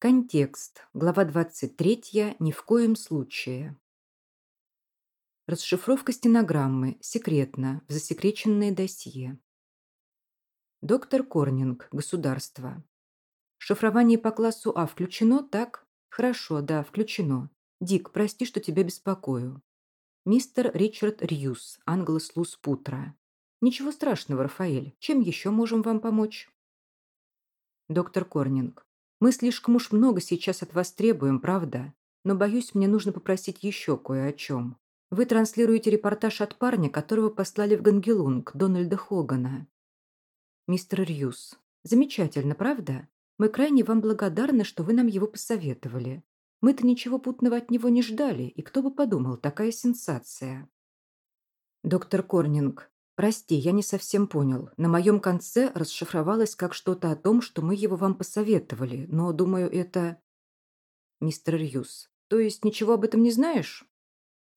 Контекст. Глава 23. Ни в коем случае. Расшифровка стенограммы. Секретно. В засекреченное досье. Доктор Корнинг. Государство. Шифрование по классу А включено, так? Хорошо, да, включено. Дик, прости, что тебя беспокою. Мистер Ричард Рьюс, англослуз Путра. Ничего страшного, Рафаэль. Чем еще можем вам помочь? Доктор Корнинг. Мы слишком уж много сейчас от вас требуем, правда? Но, боюсь, мне нужно попросить еще кое о чем. Вы транслируете репортаж от парня, которого послали в Гангелунг, Дональда Хогана. Мистер Рьюс. Замечательно, правда? Мы крайне вам благодарны, что вы нам его посоветовали. Мы-то ничего путного от него не ждали, и кто бы подумал, такая сенсация. Доктор Корнинг. «Прости, я не совсем понял. На моем конце расшифровалось как что-то о том, что мы его вам посоветовали, но, думаю, это...» Мистер Рьюс. «То есть ничего об этом не знаешь?»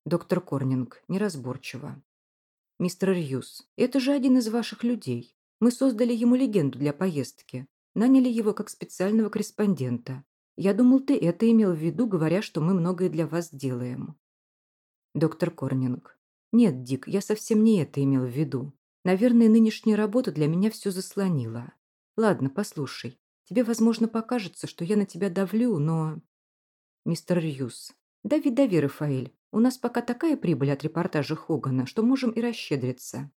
Доктор Корнинг. Неразборчиво. Мистер Рьюс. «Это же один из ваших людей. Мы создали ему легенду для поездки. Наняли его как специального корреспондента. Я думал, ты это имел в виду, говоря, что мы многое для вас делаем». Доктор Корнинг. Нет, Дик, я совсем не это имел в виду. Наверное, нынешняя работа для меня все заслонила. Ладно, послушай. Тебе, возможно, покажется, что я на тебя давлю, но... Мистер Рьюс. Дави, дави, Рафаэль. У нас пока такая прибыль от репортажа Хогана, что можем и расщедриться.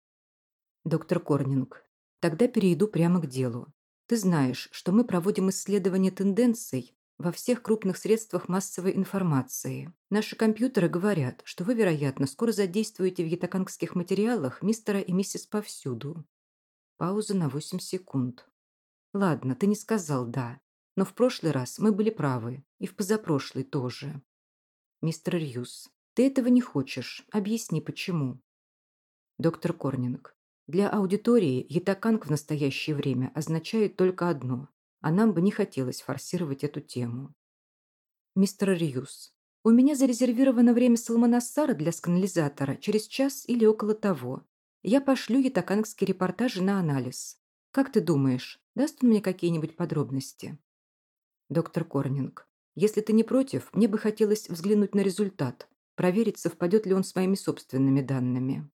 Доктор Корнинг. Тогда перейду прямо к делу. Ты знаешь, что мы проводим исследование тенденций во всех крупных средствах массовой информации. Наши компьютеры говорят, что вы, вероятно, скоро задействуете в ятакангских материалах мистера и миссис повсюду. Пауза на 8 секунд. Ладно, ты не сказал «да», но в прошлый раз мы были правы, и в позапрошлый тоже. Мистер Рьюс, ты этого не хочешь. Объясни, почему. Доктор Корнинг. Для аудитории ятаканг в настоящее время означает только одно а нам бы не хотелось форсировать эту тему. Мистер Риус, у меня зарезервировано время Салманассара для сканализатора через час или около того. Я пошлю ятакангские репортажи на анализ. Как ты думаешь, даст он мне какие-нибудь подробности? Доктор Корнинг, если ты не против, мне бы хотелось взглянуть на результат, проверить, совпадет ли он с моими собственными данными.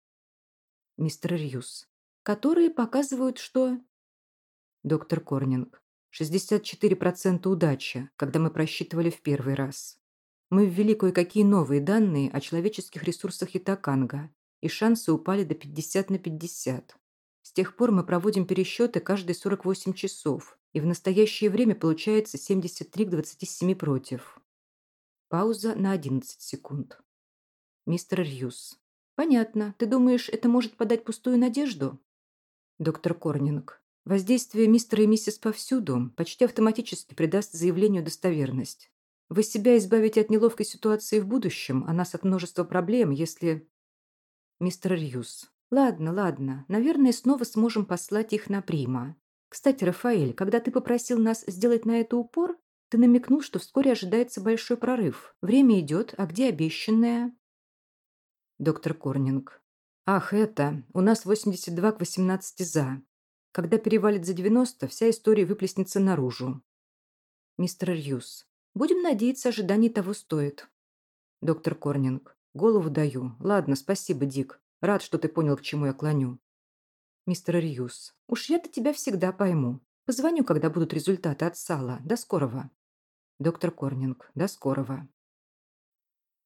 Мистер Рьюс, которые показывают, что... Доктор Корнинг, 64% удача, когда мы просчитывали в первый раз. Мы ввели кое-какие новые данные о человеческих ресурсах Итаканга, и шансы упали до 50 на 50. С тех пор мы проводим пересчеты каждые 48 часов, и в настоящее время получается 73 к 27 против. Пауза на 11 секунд. Мистер Рьюс. Понятно. Ты думаешь, это может подать пустую надежду? Доктор Корнинг. Воздействие мистера и миссис повсюду почти автоматически придаст заявлению достоверность. Вы себя избавите от неловкой ситуации в будущем, а нас от множества проблем, если... Мистер Рьюс. Ладно, ладно. Наверное, снова сможем послать их на Прима. Кстати, Рафаэль, когда ты попросил нас сделать на это упор, ты намекнул, что вскоре ожидается большой прорыв. Время идет, а где обещанное? Доктор Корнинг. Ах, это, у нас 82 к 18 за. Когда перевалит за 90, вся история выплеснется наружу. Мистер Рьюс. Будем надеяться, ожидание того стоит. Доктор Корнинг. Голову даю. Ладно, спасибо, Дик. Рад, что ты понял, к чему я клоню. Мистер Рьюс. Уж я-то тебя всегда пойму. Позвоню, когда будут результаты от сала. До скорого. Доктор Корнинг. До скорого.